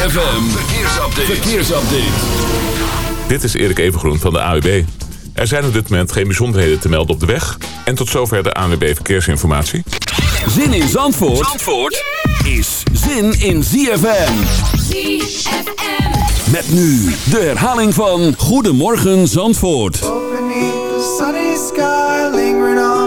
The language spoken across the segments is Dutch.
ZFM, verkeersupdate. verkeersupdate. Dit is Erik Evengroen van de AWB. Er zijn op dit moment geen bijzonderheden te melden op de weg. En tot zover de ANWB Verkeersinformatie. Zin in Zandvoort, Zandvoort is zin in ZFM. ZFM. Met nu de herhaling van Goedemorgen Zandvoort. sunny sky lingering on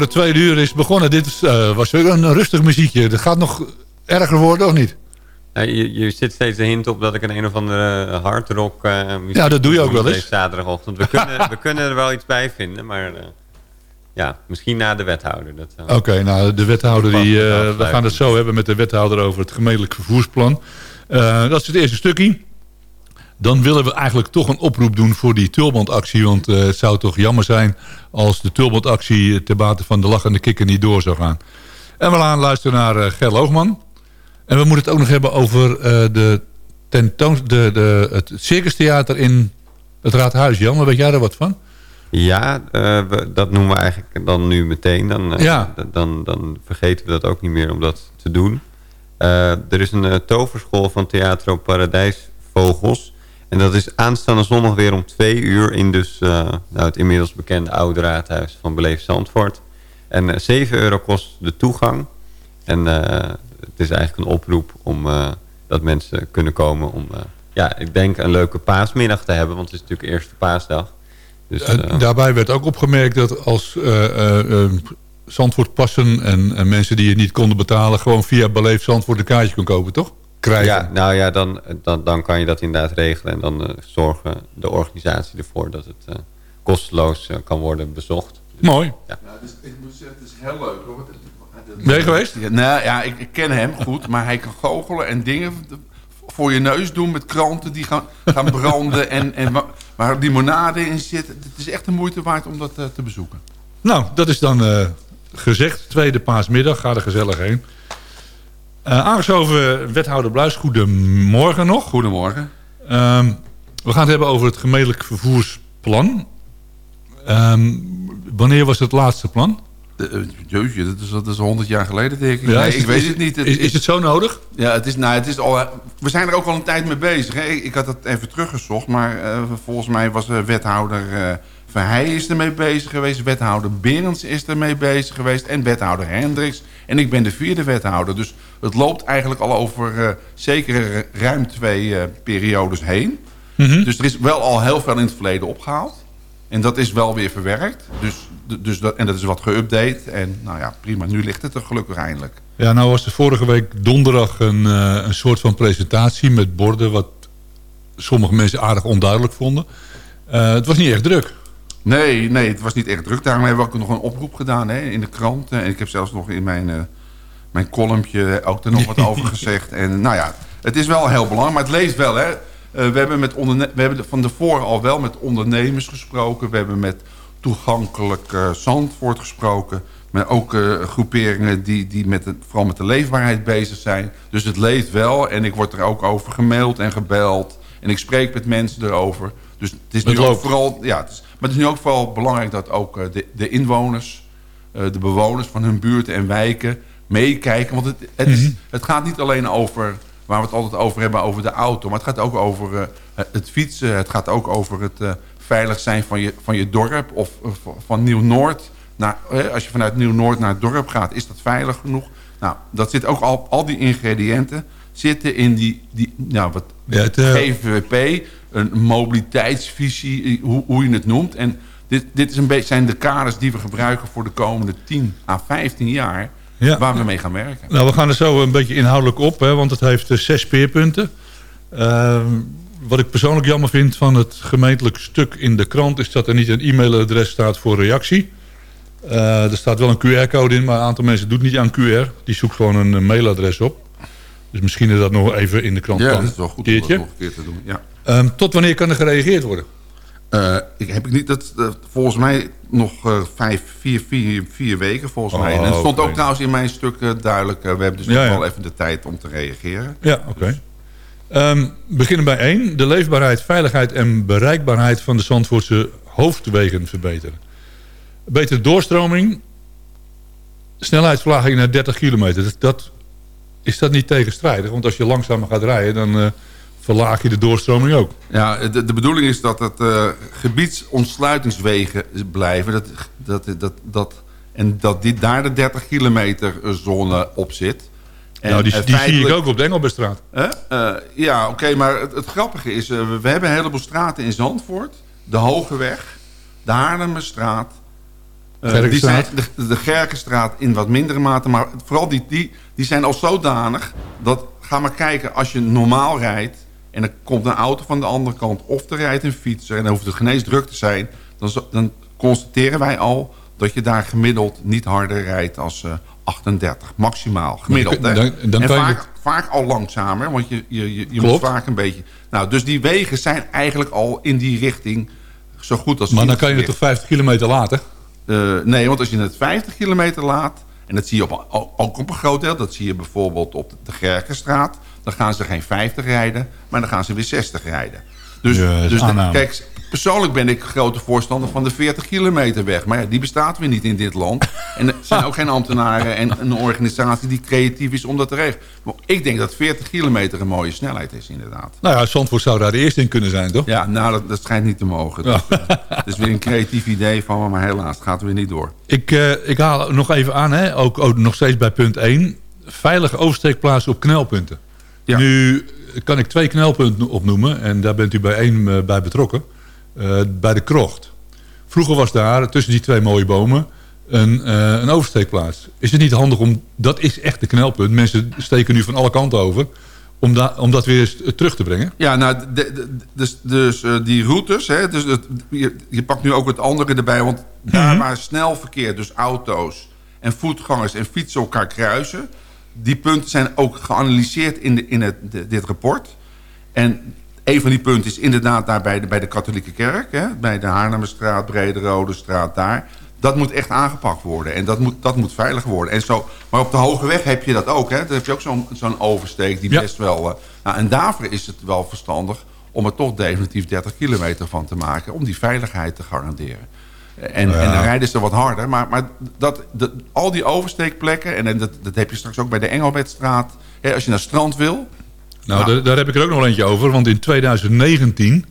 de tweede uur is begonnen. Dit is, uh, was weer een rustig muziekje. Dat gaat nog erger worden, of niet? Je, je zit steeds de hint op dat ik een een of andere hardrock uh, muziek... Ja, dat doe je ook wel eens. Zaterdagochtend. We kunnen, we kunnen er wel iets bij vinden, maar... Uh, ja, misschien na de wethouder. Oké, nou de wethouder, die, we gaan het zo hebben met de wethouder over het gemeentelijk vervoersplan. dat is het eerste stukje. Dan willen we eigenlijk toch een oproep doen voor die tulbandactie. Want uh, het zou toch jammer zijn als de tulbandactie ter bate van de lach en de kikker niet door zou gaan. En we gaan luisteren naar uh, Ger Loogman. En we moeten het ook nog hebben over uh, de tentoon, de, de, het circustheater in het Raadhuis. Jan, weet jij er wat van? Ja, we, dat noemen we eigenlijk dan nu meteen. Dan, ja. dan, dan vergeten we dat ook niet meer om dat te doen. er is een toverschool van Theater Paradijsvogels. En dat is aanstaande zondag weer om twee uur in dus, uh, nou, het inmiddels bekende oude raadhuis van Beleef Zandvoort. En uh, eh, 7 euro kost de toegang. En uh, het is eigenlijk een oproep om dat mensen kunnen komen om, ja, ik denk een leuke paasmiddag te hebben. Want het is natuurlijk eerste paasdag. Dus, daarbij werd ook opgemerkt dat als Zandvoort passen en, en, mensen die het niet konden betalen... gewoon via Beleef Zandvoort een kaartje kon kopen, toch? Ja, nou ja, dan, dan, dan kan je dat inderdaad regelen. En dan uh, zorgen de organisatie ervoor dat het uh, kosteloos uh, kan worden bezocht. Dus, Mooi. Ja. Nou, dus, ik moet zeggen, het is heel leuk hoor. Ben je geweest? Ja, nou ja, ik, ik, ken hem goed, maar hij kan goochelen en dingen voor je neus doen met kranten die gaan, gaan branden... en, en waar limonade in zit. Het is echt de moeite waard om dat te bezoeken. Nou, dat is dan gezegd. Tweede paasmiddag, ga er gezellig heen. Uh, aangeschoven wethouder Bluis, goedemorgen nog. Goedemorgen. Um, we gaan het hebben over het gemeentelijk vervoersplan. Um, wanneer was het laatste plan? Uh, jeetje, dat is, dat is 100 jaar geleden denk ik. Ja, nee, ik weet het niet. is, is, het zo nodig? Ja, het is, nou, het is al, we zijn er ook al een tijd mee bezig. Hè. Ik, had het even teruggezocht, maar uh, volgens mij was wethouder Verheij is ermee bezig geweest. Wethouder Berends is ermee bezig geweest. En wethouder Hendricks. En ik ben de vierde wethouder. Dus het loopt eigenlijk al over uh, zeker ruim twee uh, periodes heen. Mm Dus er is wel al heel veel in het verleden opgehaald. En dat is wel weer verwerkt. Dus, dus dat, en dat is wat geüpdate. En nou ja, prima. Nu ligt het er gelukkig eindelijk. Ja, nou was er vorige week donderdag een, uh, een soort van presentatie met borden... wat sommige mensen aardig onduidelijk vonden. het was niet echt druk. Nee, nee, het was niet echt druk. Daarom hebben we ook nog een oproep gedaan hè, in de krant. En ik heb zelfs nog in mijn, uh, mijn columnje ook er nog wat over gezegd. En nou ja, het is wel heel belangrijk, maar het leest wel. Hè. Uh, we, hebben met we hebben van tevoren al wel met ondernemers gesproken. We hebben met toegankelijk uh, Zandvoort gesproken. Maar ook uh, groeperingen die, die met het, vooral met de leefbaarheid bezig zijn. Dus het leeft wel en ik word er ook over gemaild en gebeld. En ik spreek met mensen erover. Dus het is nu ook vooral... Ja, het is, maar het is nu ook vooral belangrijk dat ook eh, de, de inwoners... Eh, de bewoners van hun buurten en wijken meekijken. Want het, het, is, mhm. het gaat niet alleen over waar we het altijd over hebben, over de auto. Maar het gaat ook over uh, het fietsen. Het gaat ook over het uh, veilig zijn van je, van je dorp. Of uh, van Nieuw-Noord. als je vanuit Nieuw-Noord naar het dorp gaat, is dat veilig genoeg? Nou, dat zit ook al, al die ingrediënten zitten in die, die nou, wat, ja, het, GVP een mobiliteitsvisie, eh, hoe, hoe je het noemt. En dit, dit is een beetje, zijn de kaders die we gebruiken voor de komende 10 à 15 jaar... waar we mee gaan werken. Nou, we gaan er zo een beetje inhoudelijk op, hè, want het heeft uh, zes speerpunten. Uh, wat ik persoonlijk jammer vind van het gemeentelijk stuk in de krant... is dat er niet een e-mailadres staat voor reactie. Uh, er staat wel een QR-code in, maar een aantal mensen doet niet aan QR. Die zoekt gewoon een mailadres op. Dus misschien is dat nog even in de krant. Ja, dat is wel goed om dat nog een keer te doen. Ja. Um, tot wanneer kan er gereageerd worden? Uh, ik heb ik niet, dat, volgens mij nog uh, vijf, vier, vier, vier weken volgens oh, mij. En het stond ook trouwens in mijn stuk duidelijk. we hebben dus ja, nog ja. wel even de tijd om te reageren. Ja, oké. Okay. Um, we beginnen bij één. De leefbaarheid, veiligheid en bereikbaarheid van de Zandvoortse hoofdwegen verbeteren. Betere doorstroming. Snelheidsverlaging naar 30 kilometer. Dat, dat, is dat niet tegenstrijdig? Want als je langzamer gaat rijden, dan verlaag je de doorstroming ook. Ja, de, de bedoeling is dat het uh, gebiedsontsluitingswegen blijven. Dat, dat, dat, dat, en dat dit daar de 30 kilometer zone op zit. En nou, die, die zie ik ook op de Engelbestraat. Uh, ja, oké, maar het, het, grappige is... Uh, we hebben een heleboel straten in Zandvoort. De Hogeweg, de Haarlemmerstraat... die zijn, de, de Gerkenstraat in wat mindere mate. Maar vooral die, die, die zijn al zodanig... dat ga maar kijken, als je normaal rijdt en er komt een auto van de andere kant... of er rijdt een fietser en dan hoeft het geen eens druk te zijn... dan, dan constateren wij al dat je daar gemiddeld niet harder rijdt als uh, 38. Maximaal, gemiddeld. Dan, dan, en vaak, je... vaak al langzamer, want je, je, je, je moet vaak een beetje... Nou, dus die wegen zijn eigenlijk al in die richting zo goed als... Maar dan kan je het toch 50 kilometer laten? Uh, nee, want als je het 50 kilometer laat... en dat zie je op, ook op een groot deel... dat zie je bijvoorbeeld op de Gerkenstraat dan gaan ze geen 50 rijden, maar dan gaan ze weer 60 rijden. Dus, dus kijk, persoonlijk ben ik grote voorstander van de 40 kilometer weg. Maar ja, die bestaat weer niet in dit land. En er zijn ook geen ambtenaren en een organisatie die creatief is om dat te regelen. Maar ik denk dat 40 kilometer een mooie snelheid is, inderdaad. Nou ja, Zandvoort zou daar de eerste in kunnen zijn, toch? Ja, nou, dat, dat schijnt niet te mogen. Ja. Dus, dat is weer een creatief idee van me, maar helaas, het gaat weer niet door. Ik, uh, ik haal nog even aan, hè, ook, ook nog steeds bij punt 1. Veilige oversteekplaatsen op knelpunten. Nu kan ik twee knelpunten opnoemen. En daar bent u bij één eh, bij betrokken. Uh, bij de krocht. Vroeger was daar tussen die twee mooie bomen een, uh, een oversteekplaats. Is het niet handig om... Dat is echt de knelpunt. Mensen steken nu van alle kanten over. Om, da, om dat weer eens terug te brengen? Ja, nou, de, de, dus, dus uh, die routes... Hè, dus het, je, je, pakt nu ook het andere erbij. Want daar mm -hmm. waar snel verkeer, dus auto's en voetgangers en fietsen elkaar kruisen die punten zijn ook geanalyseerd in, de, in het, dit rapport. En een van die punten is inderdaad daar bij de, bij de katholieke kerk. Hè, bij de Haarlemmerstraat, Brede Rode Straat daar. Dat moet echt aangepakt worden. En dat moet, dat moet veilig worden. En zo, maar op de Hoge Weg heb je dat ook. Hè? Daar heb je ook zo'n zo'n oversteek die best wel... Uh, nou, en daarvoor is het wel verstandig om er toch definitief 30 kilometer van te maken... om die veiligheid te garanderen. En, en dan rijden ze wat harder. Maar, maar dat, dat, al die oversteekplekken... en, en dat, dat heb je straks ook bij de Engelbertstraat... Hè, als je naar strand wil... Nou, nou. Daar, daar, heb ik er ook nog eentje over. Want in 2019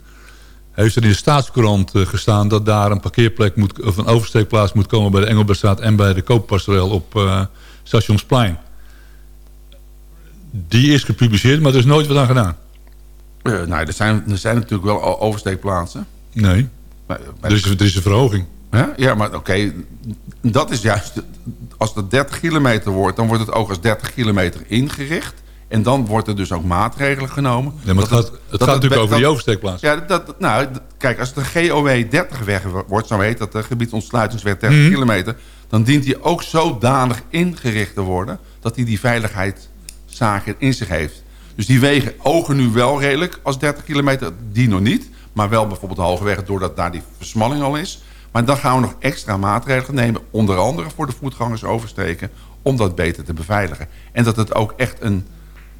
heeft er in de staatskrant uh, gestaan... dat daar een parkeerplek moet, of een oversteekplaats moet komen... bij de Engelbertstraat en bij de Kooppastorel op uh, Stationsplein. Die is gepubliceerd, maar er is nooit wat aan gedaan. Uh, nou, er zijn, er zijn natuurlijk wel oversteekplaatsen. Nee, maar, er, is, er is een verhoging. Ja, ja maar oké, dat is juist... Als het 30 kilometer wordt, dan wordt het ook als 30 kilometer ingericht. En dan wordt er dus ook maatregelen genomen. Maar het gaat, het gaat natuurlijk over die oversteekplaats. Ja, dat, nou, kijk, als de GOW 30 weg wordt, zo heet dat de gebiedsontsluitingswet 30 mm kilometer... dan dient die ook zodanig ingericht te worden... dat hij die veiligheidszaken in zich heeft. Dus die wegen ogen nu wel redelijk als 30 kilometer, die nog niet. Maar wel bijvoorbeeld de hoge weg doordat daar die versmalling al is. Maar dan gaan we nog extra maatregelen nemen. Onder andere voor de voetgangers oversteken. Om dat beter te beveiligen. En dat het ook echt een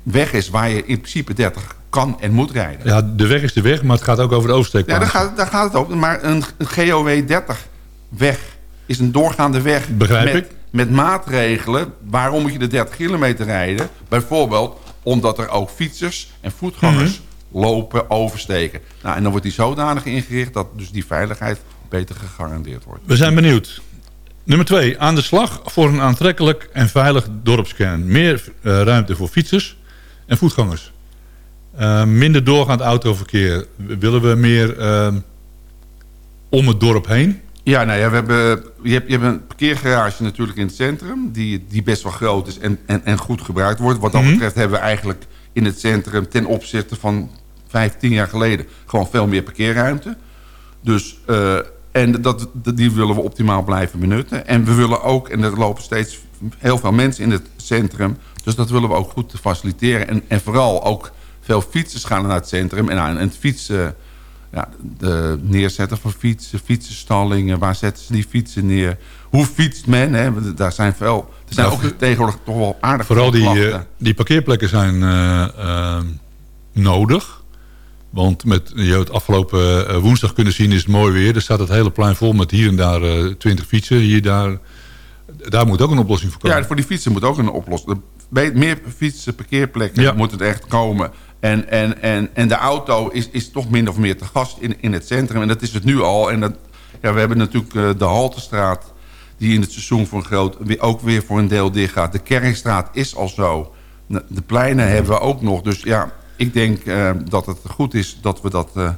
weg is waar je in principe 30 kan en moet rijden. Ja, de weg is de weg, maar het gaat ook over de oversteekplaats. Ja, daar gaat, daar gaat het over. Maar een, een GOW 30 weg is een doorgaande weg. Begrijp met, ik. Met maatregelen. Waarom moet je de 30 kilometer rijden? Bijvoorbeeld omdat er ook fietsers en voetgangers mhm. lopen, oversteken. Nou, en dan wordt die zodanig ingericht dat dus die veiligheid beter gegarandeerd wordt. We zijn benieuwd. Nummer twee, aan de slag voor een aantrekkelijk en veilig dorpskern. Meer uh, ruimte voor fietsers en voetgangers. Uh, minder doorgaand autoverkeer. Willen we meer uh, om het dorp heen? Ja, nou ja, we hebben, je, hebt, je hebt een parkeergarage natuurlijk in het centrum... die, die best wel groot is en, en, en goed gebruikt wordt. Wat dat mm -hmm. betreft hebben we eigenlijk in het centrum... ten opzichte van 15 jaar geleden gewoon veel meer parkeerruimte. Dus, en dat, die willen we optimaal blijven benutten. En we willen ook, en er lopen steeds heel veel mensen in het centrum... dus dat willen we ook goed faciliteren. En, en vooral ook veel fietsers gaan naar het centrum. En, en het fietsen ja, de neerzetten van fietsen, fietsenstallingen. Waar zetten ze die fietsen neer? Hoe fietst men? Hè? Daar zijn veel... Er zijn ook tegenwoordig toch wel aardig Vooral die, uh, die parkeerplekken zijn uh, uh, nodig. Want met, je het afgelopen woensdag kunnen zien is het mooi weer. Er staat het hele plein vol met hier en daar twintig fietsen. Hier, daar, daar moet ook een oplossing voor komen. Ja, voor die fietsen moet ook een oplossing. Meer fietsen, parkeerplekken ja. moet het echt komen. En, en, en, en de auto is, is toch min of meer te gast in, in het centrum. En dat is het nu al. En dat, ja, we hebben natuurlijk uh, de Haltestraat... die in het seizoen voor een groot ook weer voor een deel dicht gaat. De Kerkstraat is al zo. De pleinen hebben we ook nog. Dus ja, ik denk uh, dat het goed is dat we dat... Uh,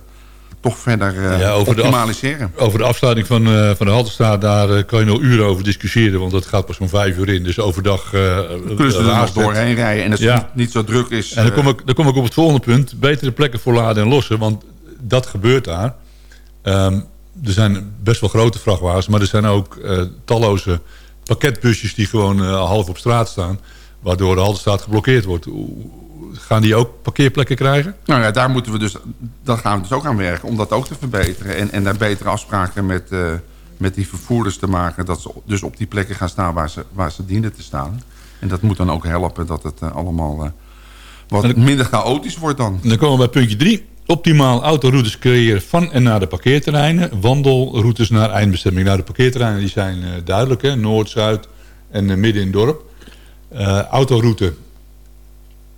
toch verder uh, ja, over optimaliseren. De over de afsluiting van, uh, van de Haltestraat, daar uh, kan je nog uren over discussiëren. Want dat gaat pas om vijf uur in. Dus overdag... Kunnen ze er nog doorheen rijden en als ja. het niet, niet, zo druk is... En dan kom, ik, dan kom ik op het volgende punt. Betere plekken voor laden en lossen. Want dat gebeurt daar. Um, er zijn best wel grote vrachtwagens. Maar er zijn ook talloze pakketbusjes die gewoon half op straat staan. Waardoor de Haltestraat geblokkeerd wordt gaan die ook parkeerplekken krijgen? Nou ja, daar moeten we dus, daar gaan we dus ook aan werken om dat ook te verbeteren. En, en daar betere afspraken met, uh, met die vervoerders te maken. Dat ze dus op die plekken gaan staan waar ze, waar ze dienen te staan. En dat moet dan ook helpen dat het uh, allemaal uh, wat minder chaotisch wordt dan. Dan komen we bij puntje 3. Optimaal autoroutes creëren van en naar de parkeerterreinen. Wandelroutes naar eindbestemming. Nou, de parkeerterreinen die zijn duidelijk. Hè? Noord, Zuid en midden in het dorp. autoroute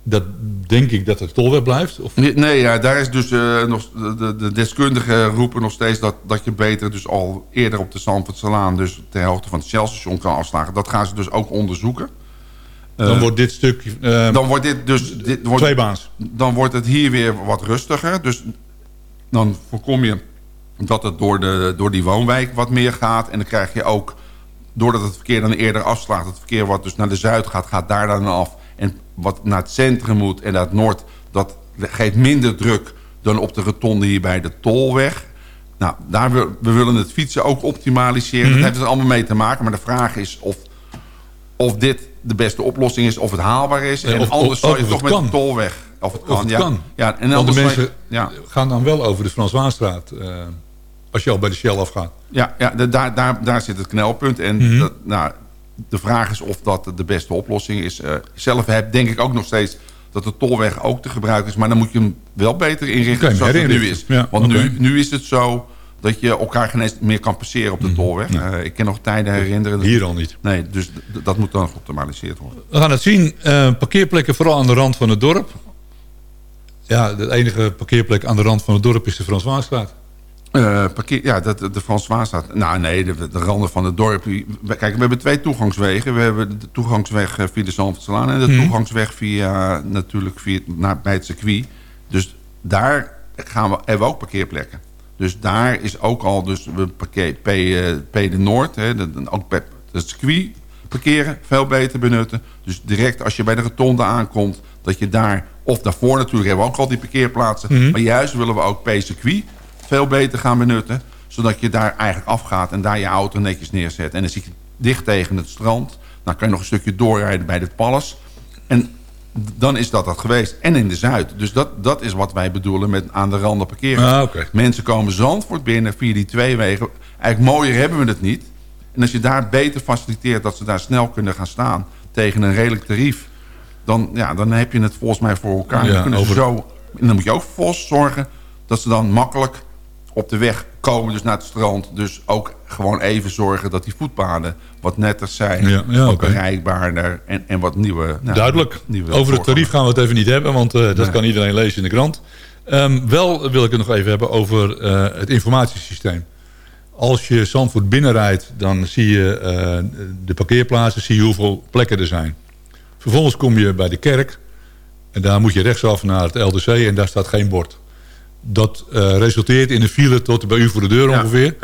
dat denk ik dat het tolweg blijft? Of? Nee, ja, daar is dus uh, nog, de, de, deskundigen roepen nog steeds dat, dat je beter dus al eerder op de Zandvoortselaan, dus ter hoogte van het Shell-station kan afslagen. Dat gaan ze dus ook onderzoeken. Dan uh, wordt dit stuk... Uh, dan wordt dit dus... Dit wordt, tweebaans. Dan wordt het hier weer wat rustiger. Dus dan voorkom je dat het door, de, door die woonwijk wat meer gaat. En dan krijg je ook, doordat het verkeer dan eerder afslaat... het verkeer wat dus naar de zuid gaat, gaat daar dan af. Wat naar het centrum moet en naar het noord... dat geeft minder druk dan op de rotonde hier bij de Tolweg. Nou, daar we, we willen het fietsen ook optimaliseren. Mm -hmm. Dat heeft er allemaal mee te maken. Maar de vraag is of, of dit de beste oplossing is, of het haalbaar is. En, of, anders of, zou je toch met kan. de Tolweg of het kan. ja. kan. Ja, en Want de mensen ja. gaan dan wel over de Frans Waanstraat. Uh, als je al bij de Shell afgaat. Ja, ja daar, daar, daar zit het knelpunt. En mhm. dat, nou, de vraag is of dat de beste oplossing is. Uh, zelf heb, denk ik ook nog steeds dat de tolweg ook te gebruiken is. Maar dan moet je hem wel beter inrichten zoals het nu is. Want nu, nu is het zo dat je elkaar geen eens meer kan passeren op de mhm. tolweg. Uh, ik kan nog tijden herinneren. Hier al niet. Nee, dus dat moet dan geoptimaliseerd worden. We gaan het zien. Uh, parkeerplekken vooral aan de rand van het dorp. Ja, de enige parkeerplek aan de rand van het dorp is de Frans Waasstraat. Uh, parkeer, ja, dat, de Frans Waasstraat. Nou nee, de, de, randen van het dorp. Kijk, we hebben twee toegangswegen. We hebben de toegangsweg via de Zandvoortslaan... en de mhm. toegangsweg via, natuurlijk via, naar, bij het circuit. Dus daar gaan we, hebben we ook parkeerplekken. Dus daar is ook al dus we parkeer, P, uh, P de Noord, hè, de, ook het circuit parkeren, veel beter benutten. Dus direct als je bij de rotonde aankomt, dat je daar, of daarvoor natuurlijk hebben we ook al die parkeerplaatsen. Mhm. Maar juist willen we ook P-circuit veel beter gaan benutten. Zodat je daar eigenlijk afgaat en daar je auto netjes neerzet. En dan zit je dicht tegen het strand. Dan kan je nog een stukje doorrijden bij het Palace. En dan is dat dat geweest. En in de Zuid. Dus dat, dat is wat wij bedoelen met aan de randen parkeren. Ah, Mensen komen Zandvoort binnen via die twee wegen. Eigenlijk mooier hebben we het niet. En als je daar beter faciliteert dat ze daar snel kunnen gaan staan... tegen een redelijk tarief... dan, ja, dan heb je het volgens mij voor elkaar. Ja, dan, kunnen over... zo, en dan moet je ook voor zorgen dat ze dan makkelijk op de weg komen dus naar het strand. Dus ook gewoon even zorgen dat die voetpaden wat netter zijn. Ja, ja, wat bereikbaarder en, en wat nieuwe... Nou, Duidelijk. Nieuwe Over het tarief gaan we het even niet hebben. Want uh, dat kan iedereen lezen in de krant. Um, wel wil ik het nog even hebben over uh, het informatiesysteem. Als je Zandvoort binnenrijdt, dan zie je uh, de parkeerplaatsen, zie je hoeveel plekken er zijn. Vervolgens kom je bij de kerk. En daar moet je rechtsaf naar het LDC en daar staat geen bord. Dat uh, resulteert in een file tot bij u voor de deur ongeveer.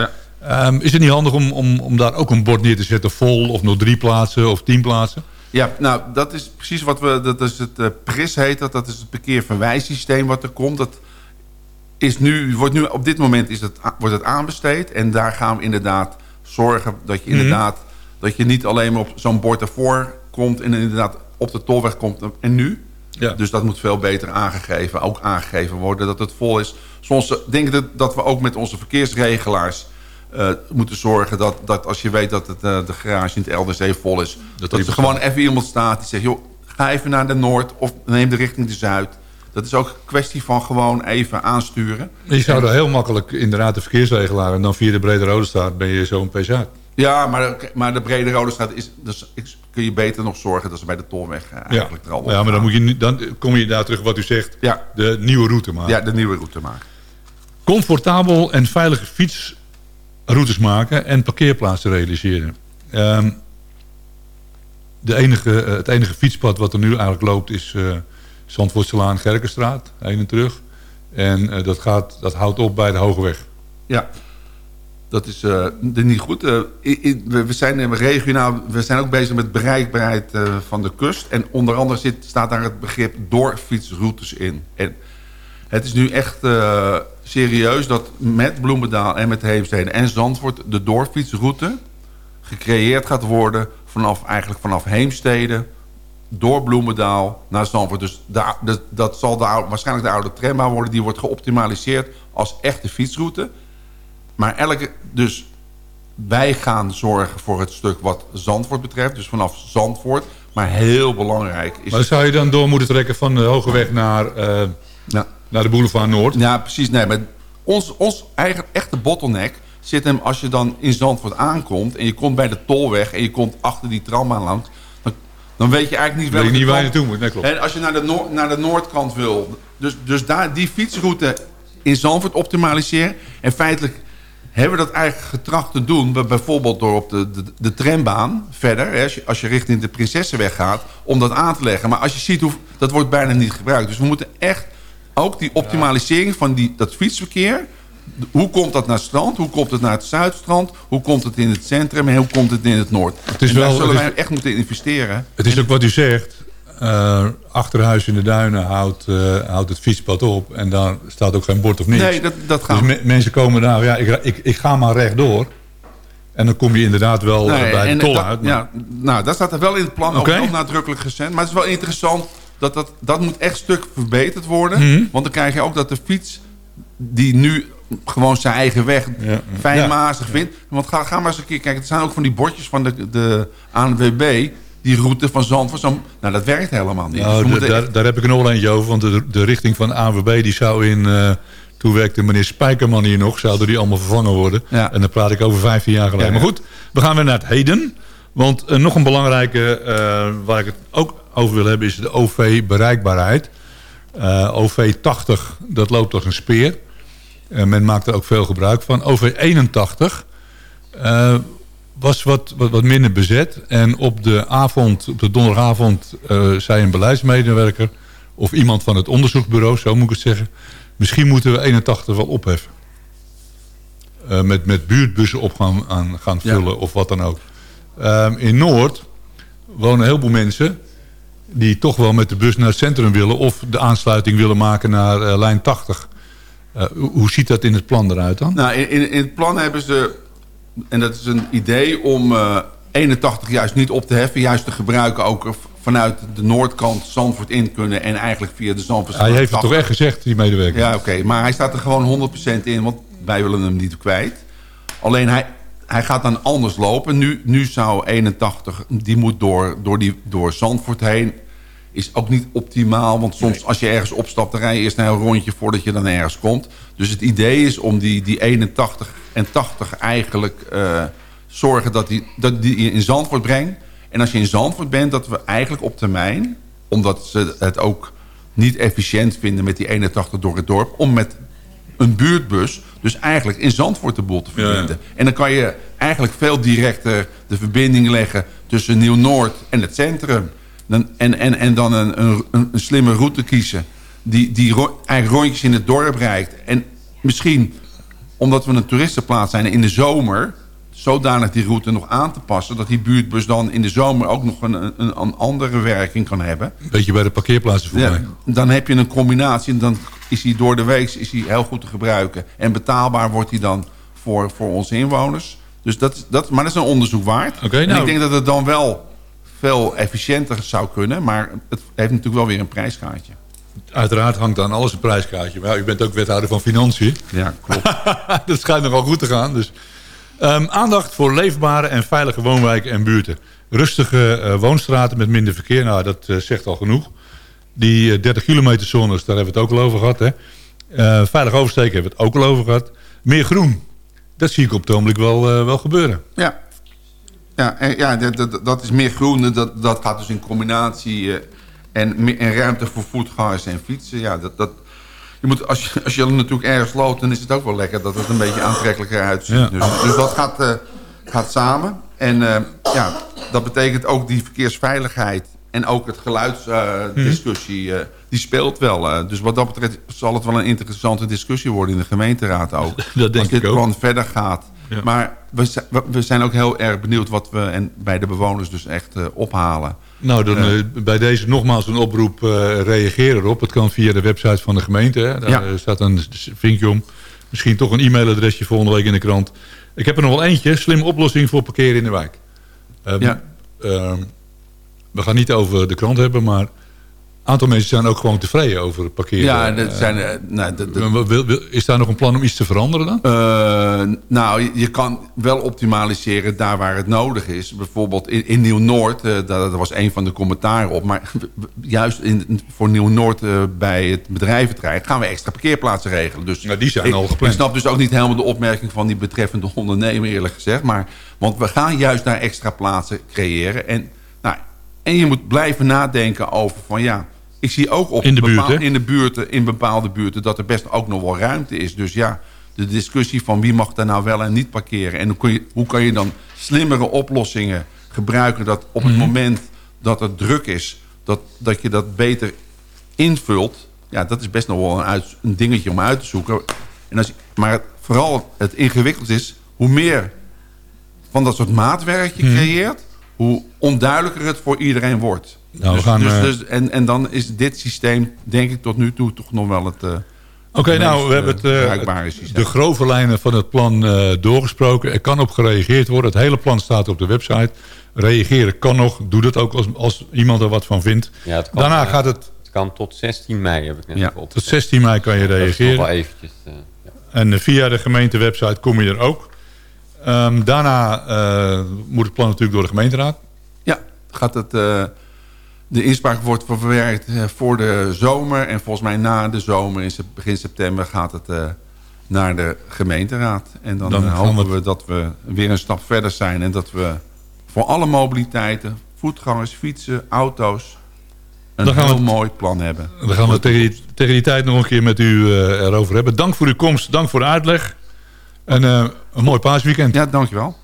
Um, is het niet handig om, om, om daar ook een bord neer te zetten vol of nog drie plaatsen of tien plaatsen? Ja, nou dat is precies wat we, dat is het uh, PRIS heet dat, dat is het parkeerverwijssysteem wat er komt. Dat is nu, wordt nu, op dit moment is het, wordt het aanbesteed en daar gaan we inderdaad zorgen dat je mhm. inderdaad, dat je niet alleen maar op zo'n bord ervoor komt en inderdaad op de tolweg komt en nu. Ja. Dus dat moet veel beter aangegeven, ook aangegeven worden dat het vol is. Soms denk ik dat we ook met onze verkeersregelaars uh, moeten zorgen dat, dat als je weet dat het, uh, de garage in het LDC vol is... dat, dat er gewoon even iemand staat die zegt... joh, ga even naar de Noord of neem de richting de Zuid. Dat is ook een kwestie van gewoon even aansturen. Je zou er heel makkelijk inderdaad de verkeersregelaar... en dan via de Brede Rode Staat ben je zo'n PSA. Ja, maar, maar de Brede Rode Straat is... Dus kun je beter nog zorgen dat ze bij de Tolweg uh, eigenlijk ja. er al Ja, maar dan, moet je, dan kom je daar terug wat u zegt. Ja. De nieuwe route maken. Ja, de nieuwe route maken. Comfortabel en veilige fietsroutes maken en parkeerplaatsen realiseren. Um, de enige, eh, het enige fietspad wat er nu eigenlijk loopt is uh, Zandvoortselaan Gerkenstraat, heen en terug. En uh, dat, gaat, dat houdt op bij de Hogeweg. Ja, dat is uh, niet goed. Uh, we zijn regionaal, we zijn ook bezig met bereikbaarheid uh, van de kust. En onder andere zit, staat daar het begrip doorfietsroutes in. En het is nu echt serieus dat met Bloemendaal en met Heemstede en Zandvoort... de doorfietsroute gecreëerd gaat worden vanaf, eigenlijk vanaf Heemstede... door Bloemendaal naar Zandvoort. Dus dat zal de, waarschijnlijk de oude trambaan worden. Die wordt geoptimaliseerd als echte fietsroute... Maar elke, dus wij gaan zorgen voor het stuk wat Zandvoort betreft. Dus vanaf Zandvoort. Maar heel belangrijk is... Maar zou je dan door moeten trekken van de Hogeweg naar, uh, ja. naar de Boulevard Noord? Ja, precies. Nee, maar ons, ons eigen echte bottleneck zit hem als je dan in Zandvoort aankomt... en je komt bij de Tolweg en je komt achter die trambaan langs... Dan, dan weet je eigenlijk niet welke weet niet waar je naartoe moet. Nee, klopt. En als je naar de, noord, naar de noordkant wil... Dus, dus daar die fietsroute in Zandvoort optimaliseren... en feitelijk hebben we dat eigenlijk getracht te doen... bijvoorbeeld door op de, de, de trambaan verder... Hè, als, je, als je richting de Prinsessenweg gaat... om dat aan te leggen. Maar als je ziet, hoe, dat wordt bijna niet gebruikt. Dus we moeten echt ook die optimalisering van die, dat fietsverkeer... Hoe komt dat naar het strand? Hoe komt het naar het zuidstrand? Hoe komt het in het centrum? En hoe komt het in het noord? Het is en daar wel, zullen wij echt moeten investeren. Het is ook wat u zegt uh, achterhuis in de duinen houdt, uh, houdt het fietspad op. En daar staat ook geen bord of niks. Nee, dat, dat gaat. Dus mensen komen daar, ja, ik, ik, ik ga maar rechtdoor. En dan kom je inderdaad wel nee, bij de tol uit. Maar... Ja, nou, dat staat er wel in het plan, okay. ook nadrukkelijk gezend. Maar het is wel interessant dat, dat, dat moet echt stuk verbeterd worden. Mhm. Want dan krijg je ook dat de fiets die nu gewoon zijn eigen weg ja. fijnmazig vindt. Want ga, ga maar eens een keer kijken. Er zijn ook van die bordjes van de, de ANWB die route van Zandvoort. Zo, nou, dat werkt helemaal niet. Nou, dus daar, daar, heb ik nog wel eentje over. Want de, de richting van ANWB die zou in... Uh, toen werkte meneer Spijkerman hier nog. Zouden die allemaal vervangen worden. En dan praat ik over 15 jaar geleden. Maar goed, we gaan weer naar het heden. Want uh, nog een belangrijke, uh, waar ik het ook over wil hebben... is de OV-bereikbaarheid. OV 80, dat loopt als een speer. men maakt er ook veel gebruik van. OV 81 was wat, wat, wat, minder bezet. En op de avond, op de donderdagavond, uh, zei een beleidsmedewerker... of iemand van het onderzoeksbureau, zo moet ik het zeggen... misschien moeten we 81 wel opheffen. Uh, met, met buurtbussen op gaan, aan, gaan vullen of wat dan ook. Uh, in Noord wonen een heleboel mensen... die toch wel met de bus naar het centrum willen... of de aansluiting willen maken naar uh, lijn 80. hoe ziet dat in het plan eruit dan? Nou, in, in het plan hebben ze en dat is een idee om uh, eh, 81 juist niet op te heffen. Juist te gebruiken ook vanuit de noordkant Zandvoort in kunnen. En eigenlijk via de Zandvoort. Hij heeft het toch echt gezegd, die medewerker? Ja, oké. Maar hij staat er gewoon 100% in. Want wij willen hem niet kwijt. Alleen hij, hij gaat dan anders lopen. Nu, nu zou 81, die moet door, door, die, door Zandvoort heen is ook niet optimaal. Want soms als je ergens opstapt, dan rij je eerst een heel rondje voordat je dan ergens komt. Dus het idee is om die, die 81 en 80 eigenlijk uh, zorgen dat die, dat die in Zandvoort brengt. En als je in Zandvoort bent, dat we eigenlijk op termijn... omdat ze het ook niet efficiënt vinden met die 81 door het dorp... om met een buurtbus dus eigenlijk in Zandvoort de boel te verbinden. En dan kan je eigenlijk veel directer de verbinding leggen... tussen Nieuw-Noord en het centrum. Dan, en, en, en dan een, een, een slimme route kiezen... die, die eigenlijk rondjes in het dorp rijdt. En misschien omdat we een toeristenplaats zijn in de zomer... zodanig die route nog aan te passen... dat die buurtbus dan in de zomer ook nog een, een, een andere werking kan hebben. Beetje bij de parkeerplaatsen voor mij. Dan heb je een combinatie en dan is hij door de week is hij heel goed te gebruiken. En betaalbaar wordt hij dan voor, voor onze inwoners. Dus dat, dat, maar dat is een onderzoek waard. Okay, nou. ik denk dat het dan wel veel efficiënter zou kunnen. Maar het heeft natuurlijk wel weer een prijskaartje. Uiteraard hangt aan alles een prijskaartje. Maar u bent ook wethouder van Financiën. Ja, klopt. dat schijnt nogal goed te gaan. Dus. Um, aandacht voor leefbare en veilige woonwijken en buurten. Rustige uh, woonstraten met minder verkeer. Nou, dat uh, zegt al genoeg. Die uh, 30 kilometer zones, daar hebben we het ook al over gehad. Hè? Veilig oversteken hebben we het ook al over gehad. Meer groen. Dat zie ik op het ogenblik wel, wel gebeuren. Ja, ja, ja dat, dat, dat is meer groen. Dat, dat gaat dus in combinatie en, en ruimte voor voetgangers en fietsen. Ja, dat, dat, je moet, als, je, als je natuurlijk ergens loopt, dan is het ook wel lekker dat het een beetje aantrekkelijker uitziet. Dus, dus dat gaat, uh, gaat samen. En uh, ja, dat betekent ook die verkeersveiligheid en ook het geluidsdiscussie, die speelt wel. dus wat dat betreft zal het wel een interessante discussie worden in de gemeenteraad ook. Dat denk als dit plan verder gaat. Ja. Maar we, we zijn ook heel erg benieuwd wat we en bij de bewoners dus echt ophalen. Nou, dan, uh, bij deze nogmaals een oproep, uh, reageer erop. Het kan via de website van de gemeente. Hè. Daar ja. staat een vinkje om. Misschien toch een e-mailadresje volgende week in de krant. Ik heb er nog wel eentje. Slimme oplossing voor parkeren in de wijk. Uh, ja. Ehm, we gaan niet over de krant hebben, maar aantal mensen zijn ook gewoon tevreden over parkeren. Ja, dat zijn, uh, nou, is daar nog een plan om iets te veranderen dan? Uh, nou, je kan wel optimaliseren daar waar het nodig is. Bijvoorbeeld in, in Nieuw-Noord, uh, dat, was een van de commentaren op. Maar juist in, voor Nieuw-Noord bij het bedrijventrein gaan we extra parkeerplaatsen regelen. Dus nou, die zijn al gepland. Ik snap dus ook niet helemaal de opmerking van die betreffende ondernemer eerlijk gezegd. Maar, want we gaan juist daar extra plaatsen creëren. En, nou, en je moet blijven nadenken over van ja ik zie ook op in de, buurt, in de buurten, in bepaalde buurten, dat er best ook nog wel ruimte is. Dus ja, de discussie van wie mag daar nou wel en niet parkeren. En hoe, kun je, hoe kan je dan slimmere oplossingen gebruiken dat op het mhm. moment dat het druk is, dat, dat je dat beter invult. Ja, dat is best nog wel een, een dingetje om uit te zoeken. En als, maar vooral het ingewikkeld is, hoe meer van dat soort maatwerk je mhm. creëert, hoe onduidelijker het voor iedereen wordt. Nou, dus, gaan, dus, eh, dus, en, en dan is dit systeem, denk ik tot nu toe, toch nog wel het... Uh, Oké, nou, we hebben het, uh, de grove lijnen van het plan uh, doorgesproken. Er kan op gereageerd worden. Het hele plan staat op de website. reageren kan nog. Doe dat ook als, als iemand er wat van vindt. Ja, Daarna gaat het... Het kan tot 16 mei, heb ik net ja, Tot 16 mei kan je reageren. wel eventjes... ja. En via de gemeentewebsite kom je er ook. Um, daarna uh, moet het plan natuurlijk door de gemeenteraad. Ja, gaat het... De inspraak wordt verwerkt eh, voor de zomer. En volgens mij na de zomer, in begin september, gaat het uh, naar de gemeenteraad. En dan, dan uh, hopen we dat we weer een stap verder zijn. En dat we voor alle mobiliteiten, voetgangers, fietsen, auto's... een heel mooi plan hebben. Dan gaan we tegen die, tegen die tijd nog een keer met u uh, erover hebben. Dank voor uw komst, dank voor de uitleg. En een mooi paasweekend. Ja, dankjewel.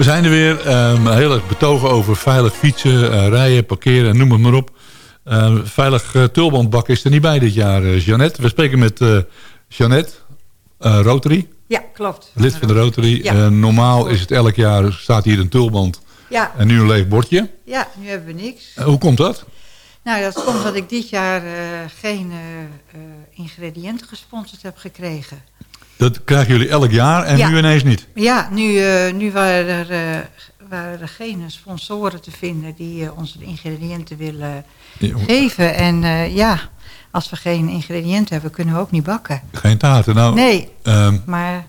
We zijn er weer. Um, heel erg betogen over veilig fietsen, uh, rijden, parkeren, noem het maar op. Uh, veilig uh, tulbandbak is er niet bij dit jaar, Jeannette. We spreken met Jeannette, Rotary. Ja, klopt. Lid van de Rotary. Ja. normaal is het elk jaar, staat hier een tulband. Ja. En nu een leeg bordje. Ja, nu hebben we niks. hoe komt dat? Nou, dat komt omdat ik dit jaar geen ingrediënten gesponsord heb gekregen. Dat krijgen jullie elk jaar en nu ineens niet? Ja, nu, uh, nu waren, er, uh, waren er geen sponsoren te vinden die uh, onze ingrediënten willen geven. En ja, als we geen ingrediënten hebben, kunnen we ook niet bakken. Geen taarten? Nou, nee, um, maar...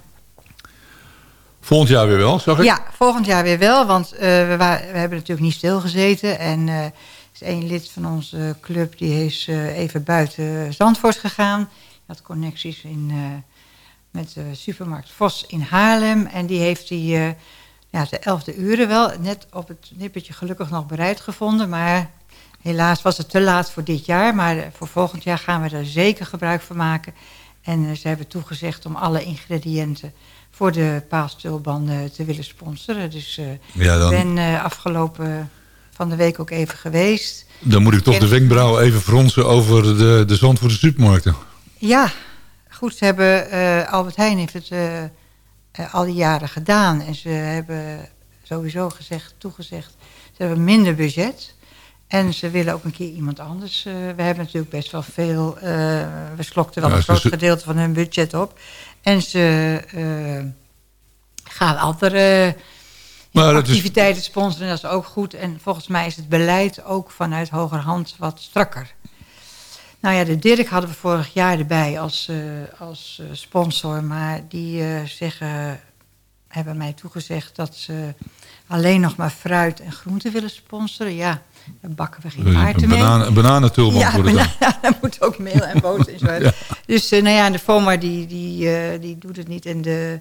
Volgend jaar weer wel, zag ik? Ja, volgend jaar weer wel, want we, we, hebben natuurlijk niet stilgezeten. En er is één lid van onze club, die is even buiten Zandvoort gegaan. Had connecties in met de supermarkt Vos in Haarlem. En die heeft die, uh, ja, de elfde uren wel net op het nippertje gelukkig nog bereid gevonden. Maar helaas was het te laat voor dit jaar. Maar voor volgend jaar gaan we er zeker gebruik van maken. En uh, ze hebben toegezegd om alle ingrediënten voor de paastulbanden te willen sponsoren. Dus uh, ja, dan... ik ben afgelopen van de week ook even geweest. Dan moet ik toch de wenkbrauwen even fronsen over de, de Zandvoortse supermarkten. Ja, goed. Ze hebben, uh, Albert Heijn heeft het uh, al die jaren gedaan. En ze hebben sowieso gezegd, toegezegd, ze hebben minder budget. En ze willen ook een keer iemand anders. Uh, we hebben natuurlijk best wel veel... we slokten wel een groot gedeelte van hun budget op. En ze gaan andere maar activiteiten is... sponsoren. Dat is ook goed. En volgens mij is het beleid ook vanuit hogerhand wat strakker. Nou ja, de Dirk hadden we vorig jaar erbij als, uh, als uh, sponsor. Maar die uh, zeggen, hebben mij toegezegd dat ze alleen nog maar fruit en groenten willen sponsoren. Ja, dan bakken we geen aarde mee. Een bananentulband ja, dan. Ja, dan moet ook meel en boter in zo. ja. Dus nou ja, de FOMA die, die, die doet het niet. En de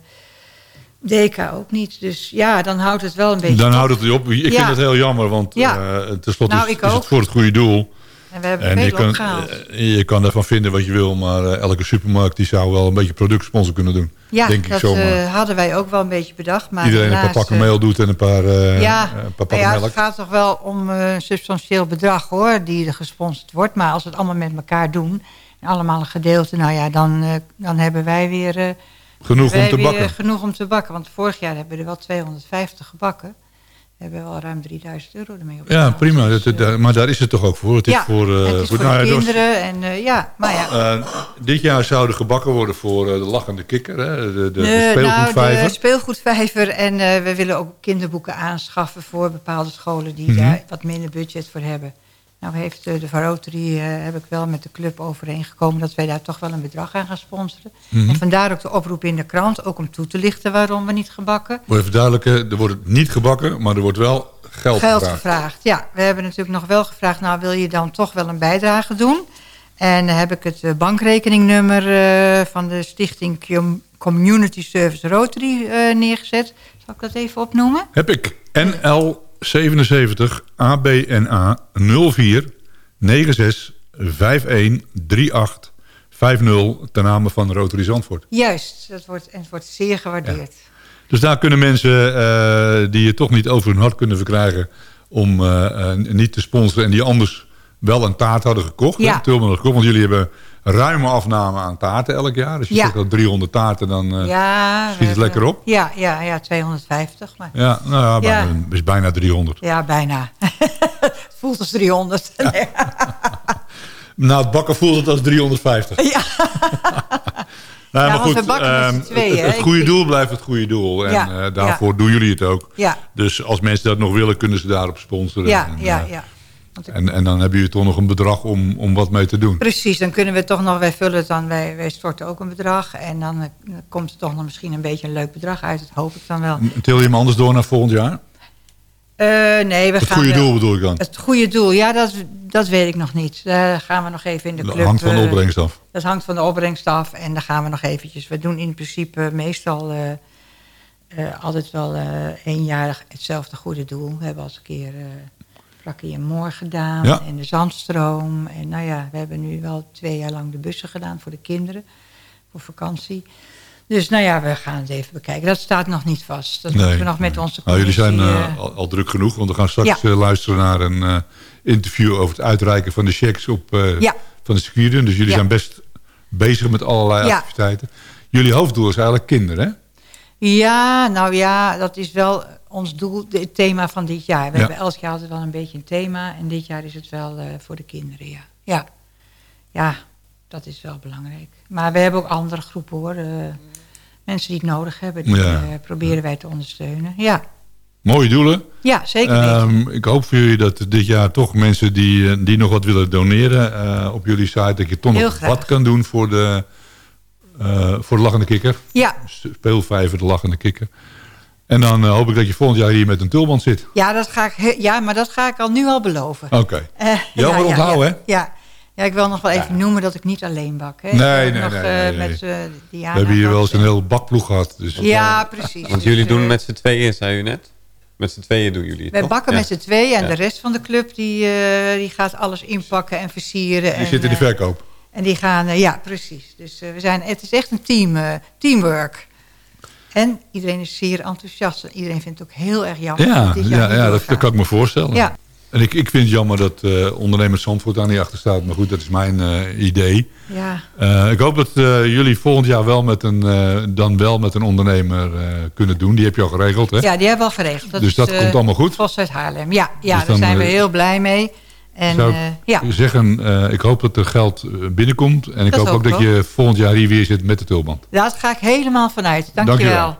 DK ook niet. Dus ja, dan houdt het wel een beetje Dan houdt het op. Ik vind het heel jammer, want ja. uh, tenslotte nou, is, is het voor het goede doel. En we hebben en je kan, uh, je kan ervan vinden wat je wil, maar uh, elke supermarkt die zou wel een beetje productsponsor kunnen doen. Ja, denk dat ik hadden wij ook wel een beetje bedacht. Maar Iedereen een paar pakken meel doet en een paar, ja, een paar nou pakken ja, melk. Het gaat toch wel om een substantieel bedrag hoor, die er gesponsord wordt. Maar als we het allemaal met elkaar doen, en allemaal een gedeelte, nou ja, dan, dan hebben wij weer Genoeg om te bakken? Genoeg om te bakken, want vorig jaar hebben we er wel 250 gebakken. We hebben wel ruim 3000 euro ermee op. Ja, prima. Dus, uh, maar daar is het toch ook voor? Het ja, is voor, uh, het is voor, voor nou, kinderen. En, uh, ja, maar ja. dit jaar zouden gebakken worden voor de lachende kikker, hè? de, de, de speelgoedvijver. Nou, de speelgoedvijver. En we willen ook kinderboeken aanschaffen voor bepaalde scholen die mm -hmm. daar wat minder budget voor hebben. Nou heeft de Varotary, uh, heb ik wel met de club overeengekomen... dat wij daar toch wel een bedrag aan gaan sponsoren. Mm -hmm. En vandaar ook de oproep in de krant, ook om toe te lichten waarom we niet gebakken. Moet even duidelijken, er wordt niet gebakken, maar er wordt wel geld, geld gevraagd. gevraagd. Ja, we hebben natuurlijk nog wel gevraagd, nou wil je dan toch wel een bijdrage doen? En dan heb ik het bankrekeningnummer uh, van de stichting Community Service Rotary uh, neergezet. Zal ik dat even opnoemen? Heb ik. NL 77 ABNA 04 96 51 38 50 ten name van Rotary Zandvoort. Juist, dat wordt, en het wordt zeer gewaardeerd. Ja. Dus daar kunnen mensen uh, die je toch niet over hun hart kunnen verkrijgen... om uh, uh, niet te sponsoren en die anders wel een taart hadden gekocht. Ja. Hè, gekocht, want jullie hebben ruime afname aan taarten elk jaar. Dus je ja. zegt al 300 taarten, dan uh, ja, schiet het lekker op. Ja, ja, ja 250. Maar... Ja, nou ja, bijna, ja. is bijna 300. Ja, bijna. het voelt als 300. Ja. nou, het bakken voelt het als 350. Ja. Nou, ja, maar goed, um, twee, het, het, goede doel blijft het goede doel. En ja, uh, daarvoor ja. doen jullie het ook. Ja. Dus als mensen dat nog willen, kunnen ze daarop sponsoren. Ja, en, ja, uh, ja. En, en dan hebben jullie toch nog een bedrag om, om wat mee te doen. Precies, dan kunnen we toch nog, wij vullen het dan, wij, wij storten ook een bedrag. En dan, uh, komt er toch nog misschien een beetje een leuk bedrag uit. Dat hoop ik dan wel. Til je hem anders door naar volgend jaar? Uh, nee, we het gaan goede wel, doel bedoel ik dan? Het goede doel, ja, dat, dat weet ik nog niet. Daar gaan we nog even in de dat club... hangt van de opbrengst af. Dat hangt van de opbrengst af. En dan gaan we nog eventjes... We doen in principe meestal uh, altijd wel eenjarig hetzelfde goede doel. We hebben al eens een keer Plakkie en Moor gedaan. Ja. En de Zandstroom. En nou ja, we hebben nu wel twee jaar lang de bussen gedaan voor de kinderen. Voor vakantie. Dus nou ja, we gaan het even bekijken. Dat staat nog niet vast. Dat nee. moeten we nog met onze nou, Jullie zijn uh, uh, al, al, druk genoeg. Want we gaan straks ja. uh, luisteren naar een uh, interview... over het uitreiken van de checks op, ja. van de circuit. Dus jullie zijn best bezig met allerlei activiteiten. Jullie hoofddoel is eigenlijk kinderen, hè? Ja, nou ja, dat is wel ons doel, het thema van dit jaar. We hebben elk jaar altijd wel een beetje een thema. En dit jaar is het wel voor de kinderen, ja. Ja, ja dat is wel belangrijk. Maar we hebben ook andere groepen, hoor mensen die het nodig hebben, die ja. uh, proberen wij te ondersteunen. Ja. Mooie doelen. Ja, zeker um, ik hoop voor jullie dat dit jaar toch mensen die, die nog wat willen doneren op jullie site, dat je toch nog wat kan doen voor de, voor de lachende kikker. Ja. Speelvijver, de lachende kikker. En dan hoop ik dat je volgend jaar hier met een tulband zit. Ja, dat ga ik, ja maar dat ga ik al nu al beloven. Oké. Okay. ja, maar onthouden, ja, hè? Ja. Ja, ik wil nog wel even ja. noemen dat ik niet alleen bak. Hè. Nee, nee, nog, nee, nee, uh, nee. Met, uh, Diana We hebben hier wel eens een heel bakploeg gehad. Dus ja, precies. Want jullie doen met z'n tweeën, zei u net? Met z'n tweeën doen jullie het, Wij toch? bakken ja. met z'n tweeën en ja. de rest van de club die, uh, die gaat alles inpakken en versieren. Die en, zit in de verkoop. En die gaan, ja, precies. Dus we zijn, het is echt een team, teamwork. En iedereen is zeer enthousiast. Iedereen vindt het ook heel erg jammer. Ja, dat ja, ja dat, dat, kan ik me voorstellen. Ja. En ik, ik vind het jammer dat uh, ondernemers Zandvoort daar niet achter staat. Maar goed, dat is mijn idee. Ja. ik hoop dat jullie volgend jaar wel met een, dan wel met een ondernemer kunnen doen. Die heb je al geregeld, hè? Ja, die hebben we al geregeld. Dat dus dat komt allemaal goed? Vast uit Haarlem. Ja, ja dus daar zijn we heel blij mee. En, zou ja. zeggen, ik hoop dat er geld binnenkomt. En ik hoop ook, dat je volgend jaar hier weer zit met de tulband. Daar ga ik helemaal vanuit. Dank, Dank je wel.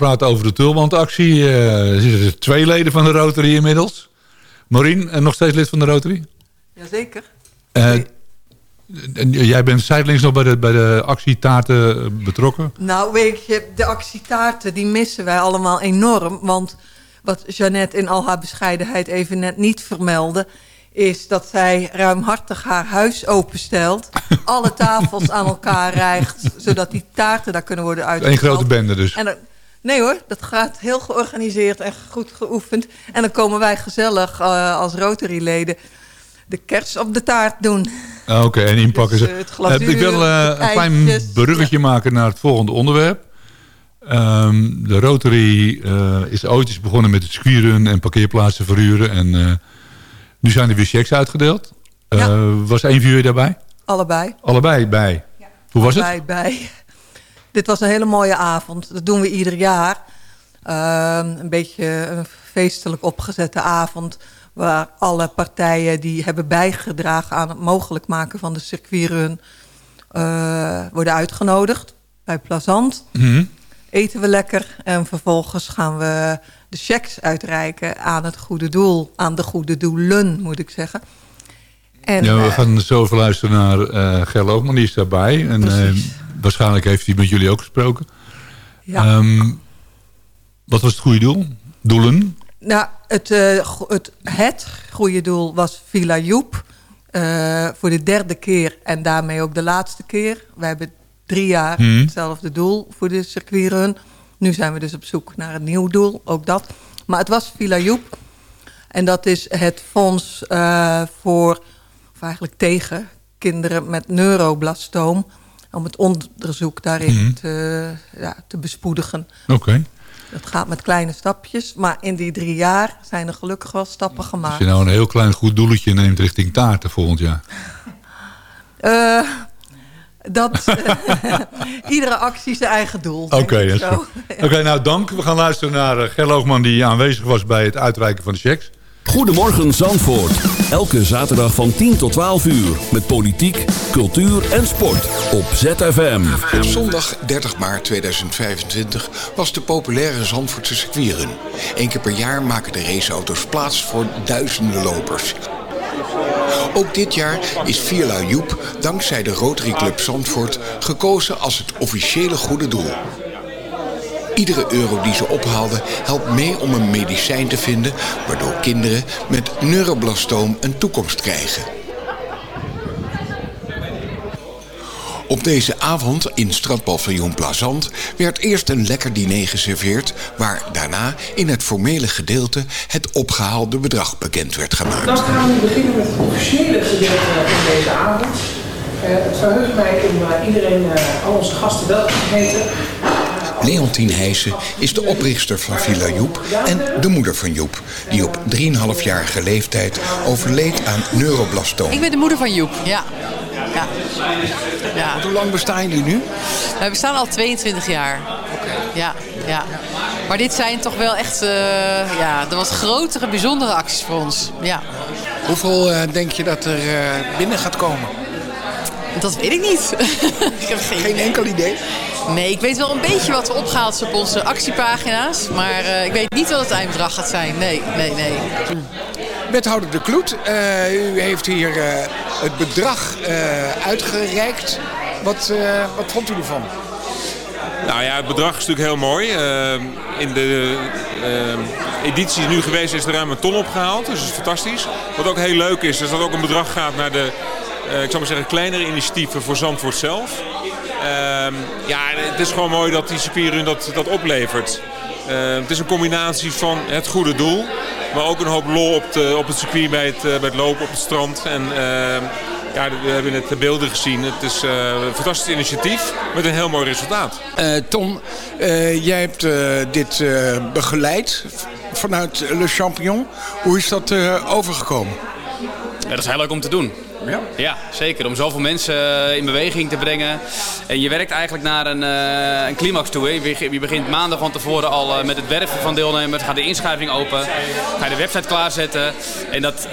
Nagepraat over de tulbandactie. Uh, er zitten twee leden van de Rotary inmiddels. Maureen, en nog steeds lid van de Rotary? Jazeker. Uh, Jij bent zijdelings nog bij de, bij de actietaarten betrokken? Nou, weet je, de actietaarten die missen wij allemaal enorm. Want wat Jeannette in al haar bescheidenheid even net niet vermeldde... is dat zij ruimhartig haar huis openstelt... alle tafels aan elkaar rijgt... zodat die taarten daar kunnen worden uitgesteld. Een grote bende dus. En nee hoor, dat gaat heel georganiseerd en goed geoefend. En dan komen wij gezellig uh, als Rotary-leden de kers op de taart doen. Ah, oké, en inpakken dus, ze. Uh, ik wil uh, een klein bruggetje maken naar het volgende onderwerp. Um, de Rotary is ooit eens begonnen met het squieren en parkeerplaatsen verhuren. En nu zijn er weer checks uitgedeeld. Ja. Was een van jullie daarbij? Allebei. Allebei bij? Ja. Hoe was Allebei het? bij. Dit was een hele mooie avond. Dat doen we ieder jaar. Ehm, een beetje een feestelijk opgezette avond waar alle partijen die hebben bijgedragen aan het mogelijk maken van de circuitrun uh, worden uitgenodigd bij Plazant. Mm Eten we lekker en vervolgens gaan we de checks uitreiken aan het goede doel. Aan de goede doelen, moet ik zeggen. En, ja, we uh, gaan zo luisteren naar uh, Ger Loogman, die is daarbij. En waarschijnlijk heeft hij met jullie ook gesproken. Ja. Um, wat was het goede doel? Doelen? Nou, het, uh, het, het goede doel was Villa Joep. Uh, voor de derde keer en daarmee ook de laatste keer. We hebben drie jaar hmm. hetzelfde doel voor de circuitrun. Nu zijn we dus op zoek naar een nieuw doel, ook dat. Maar het was Villa Joep. En dat is het fonds uh, voor, of eigenlijk tegen, kinderen met neuroblastoom. Om het onderzoek daarin hmm. te, ja, te bespoedigen. Oké. Het gaat met kleine stapjes. Maar in die drie jaar zijn er gelukkig wel stappen gemaakt. Als je nou een heel klein goed doeletje neemt richting taarten volgend jaar. Uh, dat, iedere actie zijn eigen doel. Oké, okay, Oké, nou dank. We gaan luisteren naar uh, Ger die aanwezig was bij het uitreiken van de checks. Goedemorgen Zandvoort. Elke zaterdag van 10 tot 12 uur. Met politiek, cultuur en sport. Op ZFM. Op zondag 30 maart 2025 was de populaire Zandvoortse circuitrun. Eén keer per jaar maken de raceauto's plaats voor duizenden lopers. Ook dit jaar is Vierla Joep dankzij de Rotary Club Zandvoort gekozen als het officiële goede doel. Iedere euro die ze ophaalden helpt mee om een medicijn te vinden... waardoor kinderen met neuroblastoom een toekomst krijgen. Op deze avond in Stradpaviljoen Plazant werd eerst een lekker diner geserveerd... waar daarna in het formele gedeelte het opgehaalde bedrag bekend werd gemaakt. Dan gaan we beginnen met het officiële gedeelte van deze avond. Uh, het verheugt mij om uh, iedereen, uh, al onze gasten welkom te heten. Leontien Heijsen is de oprichter van Villa Joep en de moeder van Joep... die op 3,5-jarige leeftijd overleed aan neuroblastoom. Ik ben de moeder van Joep, ja. ja. ja. Hoe lang bestaan jullie nu? We bestaan al 22 jaar. Ja, ja. Maar dit zijn toch wel echt uh, ja, de wat grotere, bijzondere acties voor ons. Ja. Hoeveel uh, denk je dat er uh, binnen gaat komen? Dat weet ik niet. ik heb geen, geen enkel idee? Nee, ik weet wel een beetje wat er opgehaald is op onze actiepagina's. Maar uh, ik weet niet wat het eindbedrag gaat zijn. Nee, nee, nee. Wethouder De Kloet, uh, u heeft hier uh, het bedrag uitgereikt. Wat, wat vond u ervan? Nou ja, het bedrag is natuurlijk heel mooi. in de editie die nu geweest is er ruim een ton opgehaald. Dus dat is fantastisch. Wat ook heel leuk is, is dat ook een bedrag gaat naar de ik zou maar zeggen, kleinere initiatieven voor Zandvoort zelf. Ehm, ja, het is gewoon mooi dat die Superior dat, dat oplevert. Ehm, het is een combinatie van het goede doel, maar ook een hoop lol op, de, op het circuit bij het, eh, bij het lopen op het strand. En ehm, ja, we hebben net de beelden gezien. Het is uh, een fantastisch initiatief met een heel mooi resultaat. Uh, Tom, jij hebt dit begeleid vanuit Le Champion. Hoe is dat overgekomen? Ja, dat is heel leuk om te doen. Ja? ja, zeker. Om zoveel mensen in beweging te brengen. En je werkt eigenlijk naar een, een climax toe. Hè. Je begint maanden van tevoren al met het werven van deelnemers. Gaat de inschrijving open. Ga je de website klaarzetten. En dat,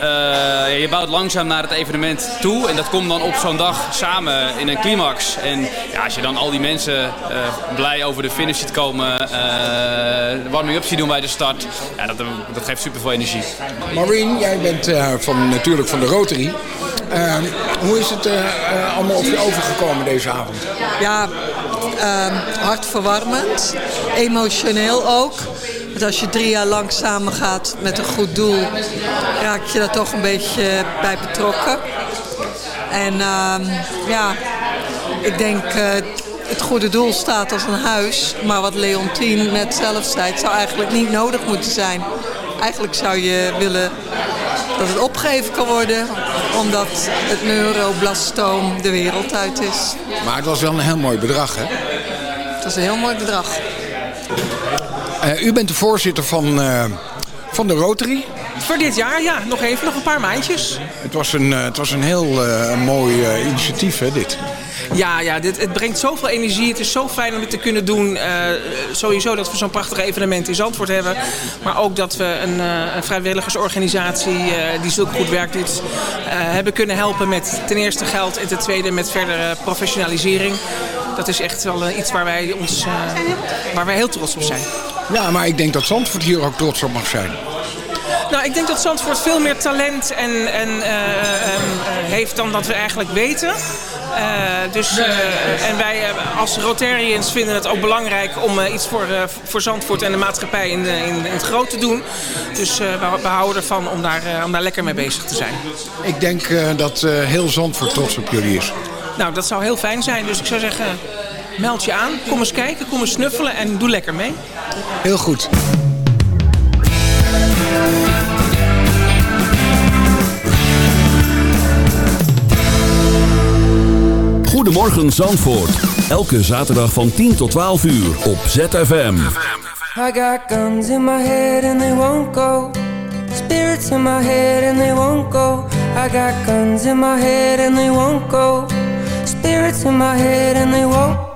je bouwt langzaam naar het evenement toe. En dat komt dan op zo'n dag samen in een climax. En ja, als je dan al die mensen blij over de finish ziet komen. de warming-up ziet doen bij de start. Ja, dat, dat geeft super veel energie. Maureen, jij bent uh, van, natuurlijk van de Rotary. Uh, hoe is het uh, allemaal op je overgekomen deze avond? Ja, ehm, hartverwarmend. Emotioneel ook. Want als je drie jaar lang samen gaat met een goed doel... raak je daar toch een beetje bij betrokken. En ehm, ja, ik denk het goede doel staat als een huis. Maar wat Leontien net zelf zei, het zou eigenlijk niet nodig moeten zijn. Eigenlijk zou je willen dat het opgegeven kan worden, omdat het neuroblastoom de wereld uit is. Maar het was wel een heel mooi bedrag, hè? Het was een heel mooi bedrag. Uh, u bent de voorzitter van, uh, van de Rotary. Voor dit jaar, ja. Nog even, nog een paar maandjes. Het was een, uh, het was een heel mooi initiatief, hè, dit? Ja, ja dit, het brengt zoveel energie. Het is zo fijn om het te kunnen doen. Uh, sowieso dat we zo'n prachtig evenement in Zandvoort hebben. Maar ook dat we een, uh, een vrijwilligersorganisatie uh, die zulk goed werk doet... hebben kunnen helpen met ten eerste geld en ten tweede met verdere professionalisering. Dat is echt wel iets waar wij, ons, waar wij heel trots op zijn. Ja, maar ik denk dat Zandvoort hier ook trots op mag zijn. Nou, ik denk dat Zandvoort veel meer talent en, en, uh, heeft dan dat we eigenlijk weten. Uh, dus, uh, en wij als Rotarians vinden het ook belangrijk om iets voor, voor Zandvoort en de maatschappij in, in, in het groot te doen. Dus we, we, houden ervan om daar, om daar lekker mee bezig te zijn. Ik denk dat heel Zandvoort trots op jullie is. Nou, dat zou heel fijn zijn. Dus ik zou zeggen, meld je aan. Kom eens kijken, kom eens snuffelen en doe lekker mee. Heel goed. Goedemorgen Zandvoort. Elke zaterdag van 10 tot 12 uur op ZFM. I got guns in my head and they won't go. Spirits in my head and they won't go. I got guns in my head and they won't go. Spirits in my head and they won't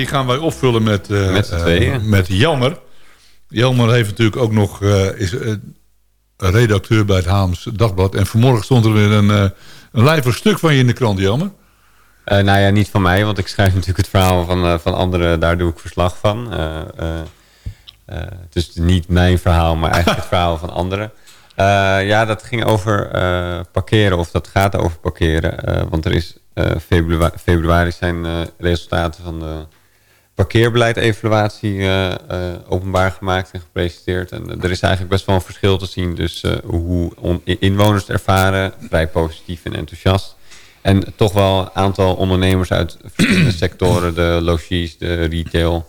die gaan wij opvullen met, met, met Jammer. Jelmer heeft natuurlijk ook nog, is redacteur bij het Haams Dagblad. En vanmorgen stond er weer een, een lijvig stuk van je in de krant, Jelmer. Uh, nou ja, niet van mij, want ik schrijf natuurlijk het verhaal van, uh, van anderen. Daar doe ik verslag van. Uh, het is niet mijn verhaal, maar eigenlijk het verhaal van anderen. ja, dat ging over parkeren, of dat gaat over parkeren. want er is februari, februari zijn resultaten van de parkeerbeleid-evaluatie openbaar gemaakt en gepresenteerd. En er is eigenlijk best wel een verschil te zien. Dus hoe inwoners het ervaren, vrij positief en enthousiast. En toch wel een aantal ondernemers uit verschillende sectoren. De logies, de retail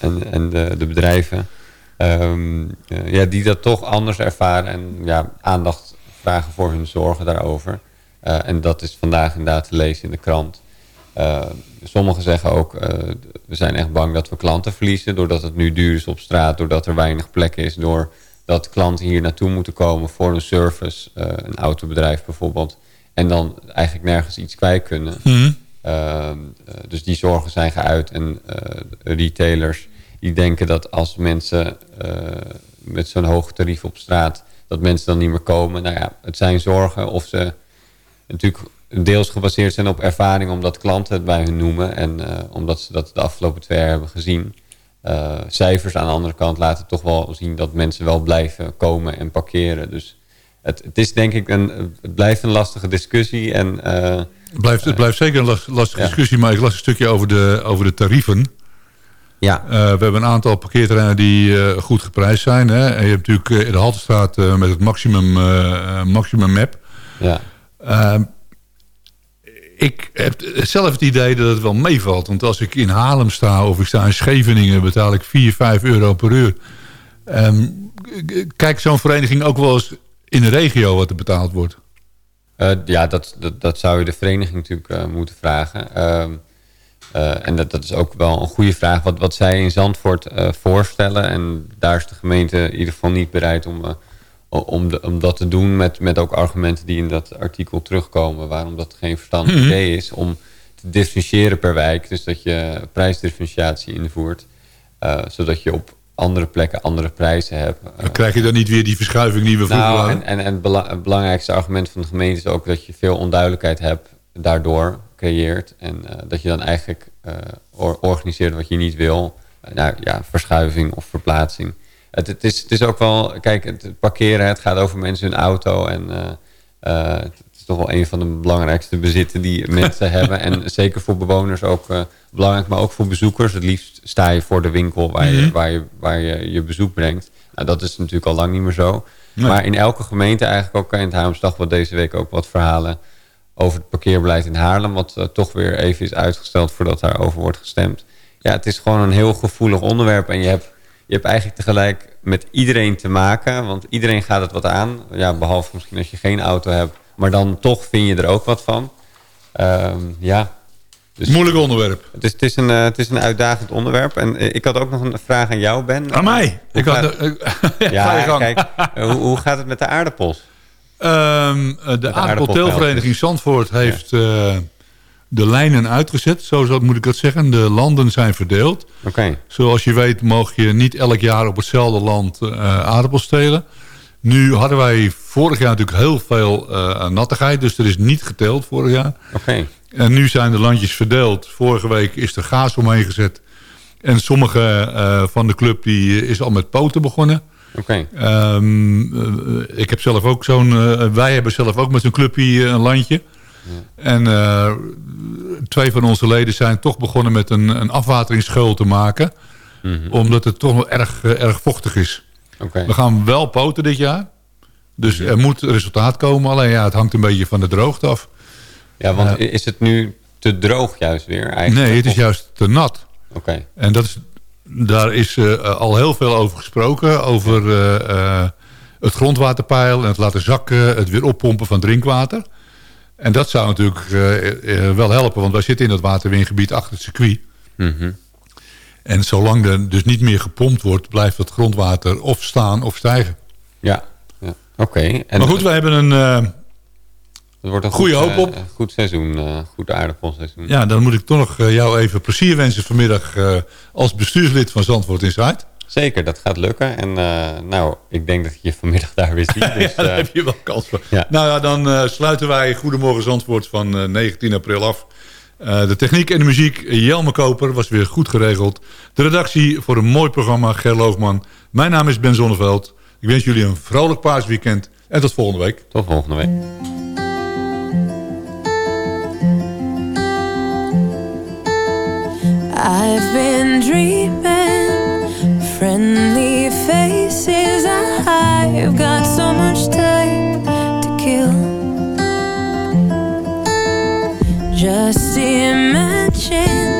en, en de, de bedrijven. Uh, ja, die dat toch anders ervaren. En ja, aandacht vragen voor hun zorgen daarover. En dat is vandaag inderdaad te lezen in de krant. Sommigen zeggen ook, we zijn echt bang dat we klanten verliezen. Doordat het nu duur is op straat. Doordat er weinig plek is. Doordat klanten hier naartoe moeten komen voor een service. een autobedrijf bijvoorbeeld en dan eigenlijk nergens iets kwijt kunnen. Mhm. Eh, dus die zorgen zijn geuit. En retailers die denken dat als mensen met zo'n hoog tarief op straat... dat mensen dan niet meer komen. Nou ja, het zijn zorgen of ze natuurlijk deels gebaseerd zijn op ervaring... omdat klanten het bij hun noemen. En omdat ze dat de afgelopen twee jaar hebben gezien. cijfers aan de andere kant laten toch wel zien dat mensen wel blijven komen en parkeren. Dus het, het, is denk ik een, het blijft een lastige discussie. En, uh, het, blijft, het blijft zeker een lastige discussie, maar ik las een stukje over de, over de tarieven. Ja. We hebben een aantal parkeerterreinen die goed geprijsd zijn. Hè? En je hebt natuurlijk in de Haltestraat met het maximum, maximum map. Ja. Ik heb zelf het idee dat het wel meevalt. Want als ik in Haarlem sta of ik sta in Scheveningen... betaal ik 4, 5 euro per uur. Um, kijk zo'n vereniging ook wel eens in de regio wat er betaald wordt? Uh, ja, dat, dat, zou je de vereniging natuurlijk uh, moeten vragen. Uh, en dat, dat is ook wel een goede vraag. Wat, wat zij in Zandvoort voorstellen. En daar is de gemeente in ieder geval niet bereid om, om, de, om dat te doen. Met, met ook argumenten die in dat artikel terugkomen. Waarom dat geen verstandig mm -hmm. idee is. Om te differentiëren per wijk. Dus dat je prijsdifferentiatie invoert. zodat je op andere plekken andere prijzen hebben. Dan krijg je dan niet weer die verschuiving die we vroeger nou, hadden? En, en, en het belangrijkste argument van de gemeente is ook dat je veel onduidelijkheid hebt daardoor creëert. En uh, dat je dan eigenlijk uh, organiseert wat je niet wil. Nou ja, verschuiving of verplaatsing. Het, het, is, het is ook wel, kijk, het parkeren, het gaat over mensen hun auto. En toch wel een van de belangrijkste bezitten die mensen hebben. En zeker voor bewoners ook uh, belangrijk, maar ook voor bezoekers. Het liefst sta je voor de winkel waar, je, mhm. waar, je, waar je je bezoek brengt. Nou, dat is natuurlijk al lang niet meer zo. Maar in elke gemeente, eigenlijk ook in het Haarlemsdag... wat deze week ook wat verhalen over het parkeerbeleid in Haarlem... wat uh, toch weer even is uitgesteld voordat daarover wordt gestemd. Ja, het is gewoon een heel gevoelig onderwerp. En je hebt, je hebt eigenlijk tegelijk met iedereen te maken. Want iedereen gaat het wat aan. Ja, behalve misschien als je geen auto hebt maar dan toch vind je er ook wat van. Uh, ja. Dus Moeilijk onderwerp. Het is, het, is een, uh, het is een uitdagend onderwerp. En uh, ik had ook nog een vraag aan jou, Ben. Aan mij? ik had, ja, kijk, hoe, hoe, gaat het met de aardappels? Um, de, de aardappelteelvereniging Zandvoort heeft uh, de lijnen uitgezet. Zo moet ik dat zeggen. De landen zijn verdeeld. Okay. Zoals je weet mag je niet elk jaar op hetzelfde land aardappels telen. Nu hadden wij vorig jaar natuurlijk heel veel uh, nattigheid. Dus er is niet geteld vorig jaar. Oké. En nu zijn de landjes verdeeld. Vorige week is er gaas omheen gezet. En sommige uh, van de club die is al met poten begonnen. Oké. Um, uh, ik heb zelf ook zo'n... wij hebben zelf ook met zo'n clubje een landje. En twee van onze leden zijn toch begonnen met een, een afwateringsgeul te maken. Mm -hmm. Omdat het toch wel erg, erg vochtig is. Okay. We gaan wel poten dit jaar. Dus er moet resultaat komen. Alleen ja, het hangt een beetje van de droogte af. Ja, want uh, is het nu te droog juist weer? Eigenlijk? Nee, het is juist te nat. Oké. Okay. En dat is, daar is al heel veel over gesproken. Over het grondwaterpeil en het laten zakken. Het weer oppompen van drinkwater. En dat zou natuurlijk wel helpen. Want wij zitten in dat waterwingebied achter het circuit. Mm -hmm. En zolang er dus niet meer gepompt wordt... blijft het grondwater of staan of stijgen. Ja, ja. oké. Okay. Maar goed, we hebben een, uh, Het wordt een Goeie goed, hoop op. eh, goed seizoen, eh, goed aardappel seizoen. Ja, dan moet ik toch nog eh, jou even plezier wensen vanmiddag eh, als bestuurslid van Zandvoort Insight. Zeker, dat gaat lukken. En eh, nou, ik denk dat je vanmiddag daar weer ziet. Dus, ja, daar eh, heb je wel kans voor. Ja. Nou ja, dan eh, sluiten wij Goedemorgen Zandvoort van eh, 19 april af. Eh, de techniek en de muziek, Jelme Koper, was weer goed geregeld. De redactie voor een mooi programma, Ger Loogman. Mijn naam is Ben Zonneveld. Ik wens jullie een vrolijk paasweekend en tot volgende week. Tot volgende week. I've been dreaming friendly faces. I've got so much time to kill. Just imagine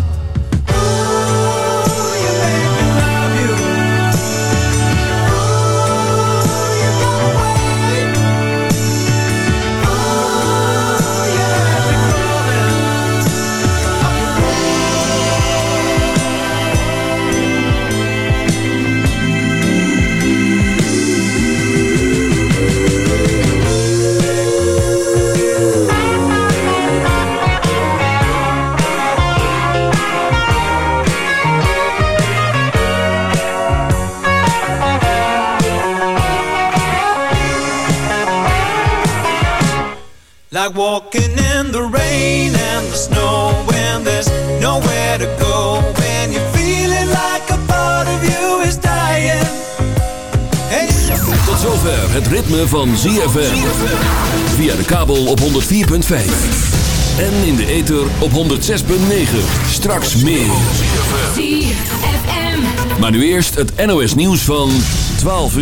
Like walking in the rain and the snow when there's nowhere to go. When you're feeling like a part of you is dying. And Tot zover het ritme van ZFM. Via de kabel op 104.5. En in de ether op 106.9. Straks meer. Maar nu eerst het NOS nieuws van 12 uur.